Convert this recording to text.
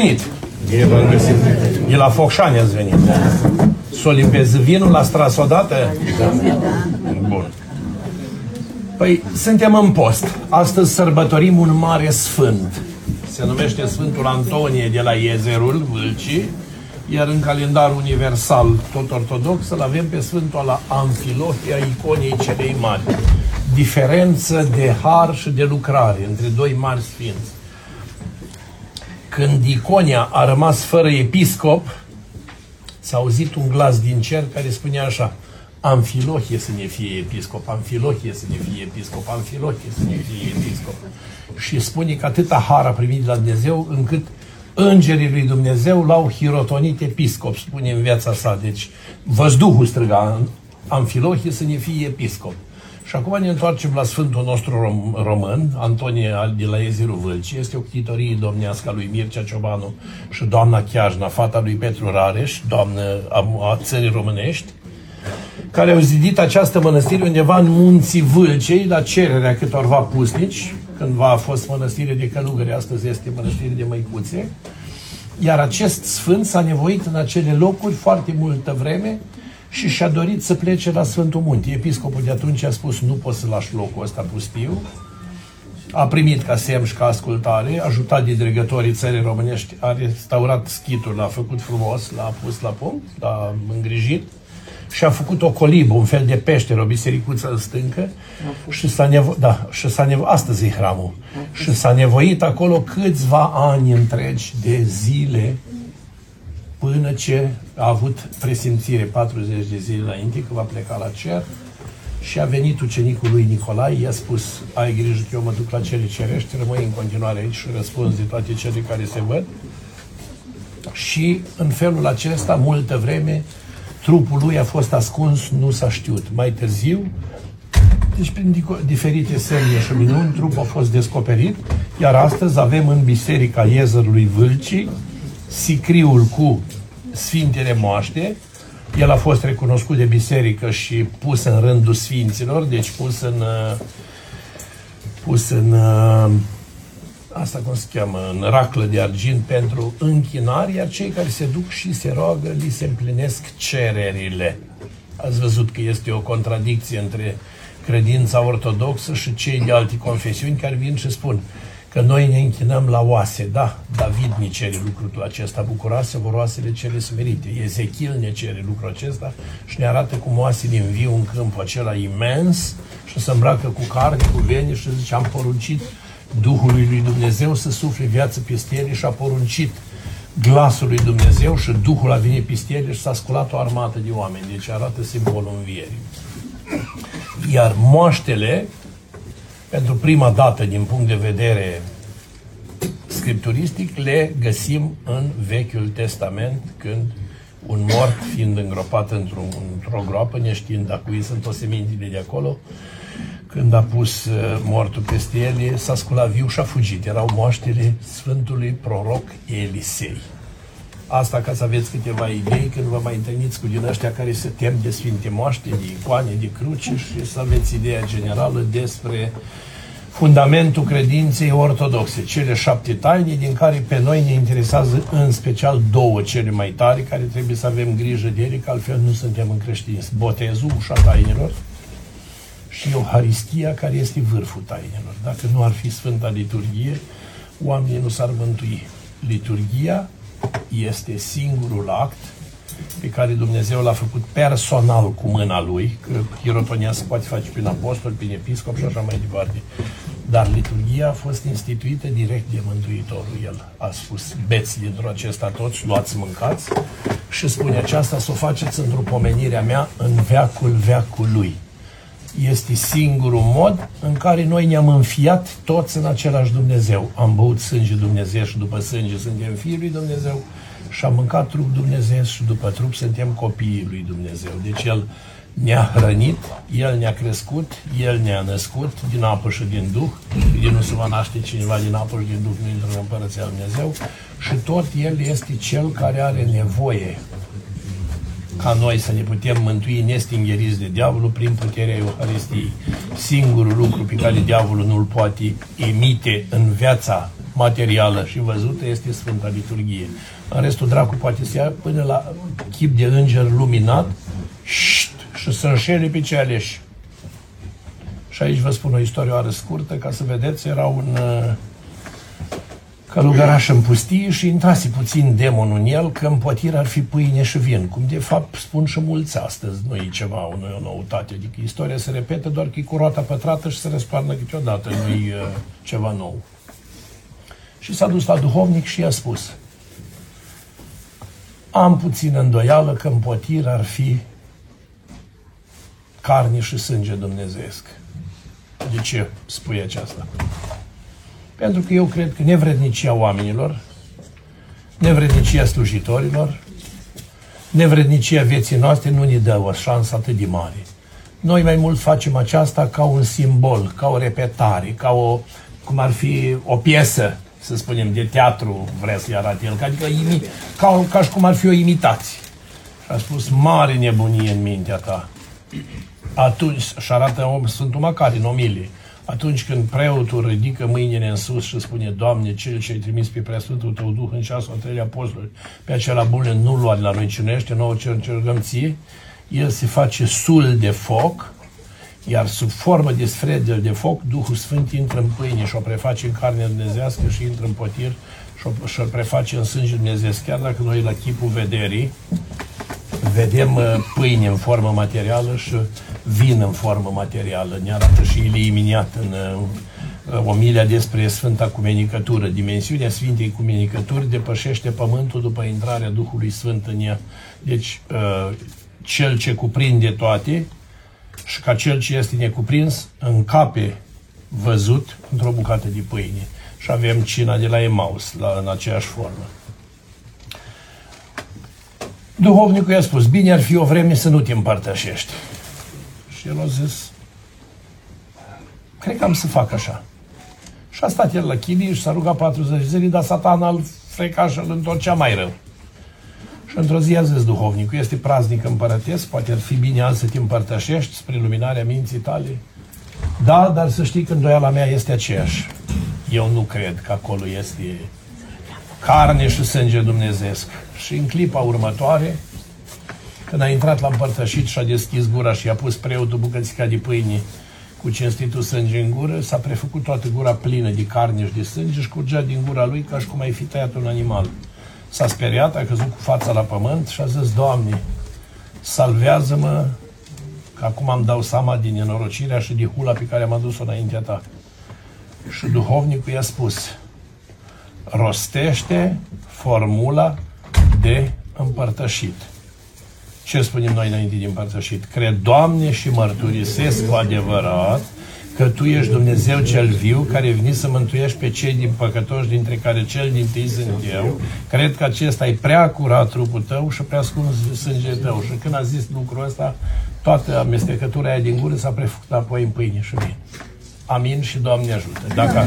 venit. E la Focșani ați venit. S-o limpezi vinul la stras odată? Bun. Păi, suntem în post. Astăzi sărbătorim un mare sfânt. Se numește Sfântul Antonie de la Iezerul Vâlcii, iar în calendar universal, tot ortodox, îl avem pe Sfântul la Amfilohia iconei celei mari. Diferență de har și de lucrare între doi mari sfinți când Iconia a rămas fără episcop, s-a auzit un glas din cer care spunea așa, Amfilohie să ne fie episcop, Amfilohie să ne fie episcop, Amfilohie să ne fie episcop. Și spune că atâta har a primit de la Dumnezeu încât îngerii lui Dumnezeu l-au hirotonit episcop, spune în viața sa. Deci văzduhul străga Amfilohie să ne fie episcop. Și acum ne întoarcem la Sfântul nostru rom- român, Antonie de la Eziru Vâlci. Este o ctitorie domnească a lui Mircea Ciobanu și doamna Chiajna, fata lui Petru Rareș, doamnă a, a țării românești, care au zidit această mănăstire undeva în munții Vâlcei, la cererea câtorva pusnici, cândva a fost mănăstire de călugări, astăzi este mănăstire de măicuțe, iar acest sfânt s-a nevoit în acele locuri foarte multă vreme și și-a dorit să plece la Sfântul Munte. Episcopul de atunci a spus, nu poți să lași locul ăsta pustiu. A primit ca semn și ca ascultare, ajutat de dregătorii țării românești, a restaurat schitul, l-a făcut frumos, l-a pus la punct, l-a îngrijit și a făcut o colibă, un fel de peșteră, o bisericuță în stâncă și s-a nevo- da, și s-a nevo- astăzi e hramul. Și s-a nevoit acolo câțiva ani întregi de zile până ce a avut presimțire 40 de zile înainte că va pleca la cer și a venit ucenicul lui Nicolae, i-a spus, ai grijă că eu mă duc la cele cerești, rămâi în continuare aici și răspunzi de toate cele care se văd. Și în felul acesta, multă vreme, trupul lui a fost ascuns, nu s-a știut. Mai târziu, deci prin diferite semne și minuni, trupul a fost descoperit, iar astăzi avem în Biserica Iezărului Vâlcii sicriul cu Sfintele Moaște. El a fost recunoscut de biserică și pus în rândul Sfinților, deci pus în pus în asta cum se cheamă, în raclă de argint pentru închinare, iar cei care se duc și se roagă, li se împlinesc cererile. Ați văzut că este o contradicție între credința ortodoxă și cei de alte confesiuni care vin și spun că noi ne închinăm la oase. Da, David ne cere lucrul acesta, bucuroase vor oasele cele smerite. Ezechiel ne cere lucrul acesta și ne arată cum oasele înviu un câmp acela imens și se îmbracă cu carne, cu vene și zice, am poruncit Duhului lui Dumnezeu să sufle viață peste ele și a poruncit glasul lui Dumnezeu și Duhul a venit peste ele și s-a sculat o armată de oameni. Deci arată simbolul învierii. Iar moaștele pentru prima dată din punct de vedere scripturistic le găsim în Vechiul Testament când un mort fiind îngropat într-o, într groapă, neștiind dacă cui sunt osemintile de acolo, când a pus mortul peste el, s-a sculat viu și a fugit. Erau moaștele Sfântului Proroc Elisei. Asta ca să aveți câteva idei când vă mai întâlniți cu din ăștia care se tem de Sfinte Moaște, de icoane, de cruci și să aveți ideea generală despre fundamentul credinței ortodoxe, cele șapte taine din care pe noi ne interesează în special două cele mai tare, care trebuie să avem grijă de ele, că altfel nu suntem în creștinism. Botezul, ușa tainelor, și Euharistia, care este vârful tainelor. Dacă nu ar fi Sfânta Liturghie, oamenii nu s-ar mântui. Liturghia este singurul act pe care Dumnezeu l-a făcut personal cu mâna lui, că hirotonia se poate face prin apostol, prin episcop și așa mai departe. Dar liturgia a fost instituită direct de Mântuitorul. El a spus, beți dintr-o acesta toți, luați, mâncați și spune aceasta să o faceți într-o pomenire a mea în veacul veacului. Este singurul mod în care noi ne-am înfiat toți în același Dumnezeu. Am băut sânge Dumnezeu și după sânge suntem fiii lui Dumnezeu și am mâncat trup Dumnezeu și după trup suntem copiii lui Dumnezeu. Deci El ne-a hrănit, El ne-a crescut, El ne-a născut din apă și din Duh, din nu se va naște cineva din apă și din Duh, nu intră în Împărăția Lui Dumnezeu și tot El este Cel care are nevoie ca noi să ne putem mântui nestingheriți de diavolul prin puterea Euharistiei. Singurul lucru pe care diavolul nu-l poate emite în viața materială și văzută este Sfânta Liturghie. În restul dracu poate să ia până la chip de înger luminat șt, și să înșele pe ce aleși. Și aici vă spun o istorie oară scurtă, ca să vedeți, era un uh, călugăraș în pustie și intrase puțin demonul în el că împotir ar fi pâine și vin, cum de fapt spun și mulți astăzi, nu e ceva, nu e o noutate, adică istoria se repetă doar că e cu roata pătrată și se răstoarnă câteodată, nu e uh, ceva nou. Și s-a dus la duhovnic și i-a spus, am puțin îndoială că împotir ar fi carne și sânge dumnezeesc. De ce spui aceasta? Pentru că eu cred că nevrednicia oamenilor, nevrednicia slujitorilor, nevrednicia vieții noastre nu ne dă o șansă atât de mare. Noi mai mult facem aceasta ca un simbol, ca o repetare, ca o, cum ar fi o piesă, să spunem, de teatru, vrea să-i arate el, adică imi, ca, ca și cum ar fi o imitație. Și a spus, mare nebunie în mintea ta. Atunci, și arată om Sfântul Macari în omilie, atunci când preotul ridică mâinile în sus și spune, Doamne, cel ce ai trimis pe preasfântul Tău Duh în ceasul al treilea apostol, pe acela bune nu lua de la noi cinește, nouă ce încercăm ție, el se face sul de foc, iar sub formă de sfredel de foc, Duhul Sfânt intră în pâine și o preface în carne dumnezească și intră în potir și o, și o preface în sânge dumnezeesc. Chiar dacă noi la chipul vederii vedem uh, pâine în formă materială și vin în formă materială. Ne arată și Ilie iminiat în uh, omilia despre Sfânta Cumenicătură. Dimensiunea Sfintei Cumenicături depășește pământul după intrarea Duhului Sfânt în ea. Deci, uh, cel ce cuprinde toate și ca cel ce este necuprins încape văzut într-o bucată de pâine. Și avem cina de la Emaus, la, în aceeași formă. Duhovnicul i-a spus, bine ar fi o vreme să nu te împărtășești. Și el a zis, cred că am să fac așa. Și a stat el la chilie și s-a rugat 40 zile, dar satana îl freca și îl întorcea mai rău. Și într-o zi a zis duhovnicul, este praznic împărătesc, poate ar fi bine azi să te împărtășești spre luminarea minții tale. Da, dar să știi că îndoiala mea este aceeași. Eu nu cred că acolo este carne și sânge dumnezeesc. Și în clipa următoare, când a intrat la împărtășit și a deschis gura și a pus preotul bucățica de pâine cu cinstitul sânge în gură, s-a prefăcut toată gura plină de carne și de sânge și curgea din gura lui ca și cum ai fi tăiat un animal. S-a speriat, a căzut cu fața la pământ și a zis, Doamne, salvează-mă, că acum am dau seama din nenorocirea și de hula pe care am adus-o înaintea ta. Și duhovnicul i-a spus, rostește formula de împărtășit. Ce spunem noi înainte de împărtășit? Cred, Doamne, și mărturisesc cu adevărat că Tu ești Dumnezeu cel viu, care veni să mântuiești pe cei din păcătoși, dintre care cel din tâi sunt eu. Cred că acesta e prea curat trupul Tău și prea scund sângele Tău. Și când a zis lucrul ăsta, toată amestecătura aia din gură s-a prefăcut apoi în pâine și vin. Amin și Doamne ajută. Dacă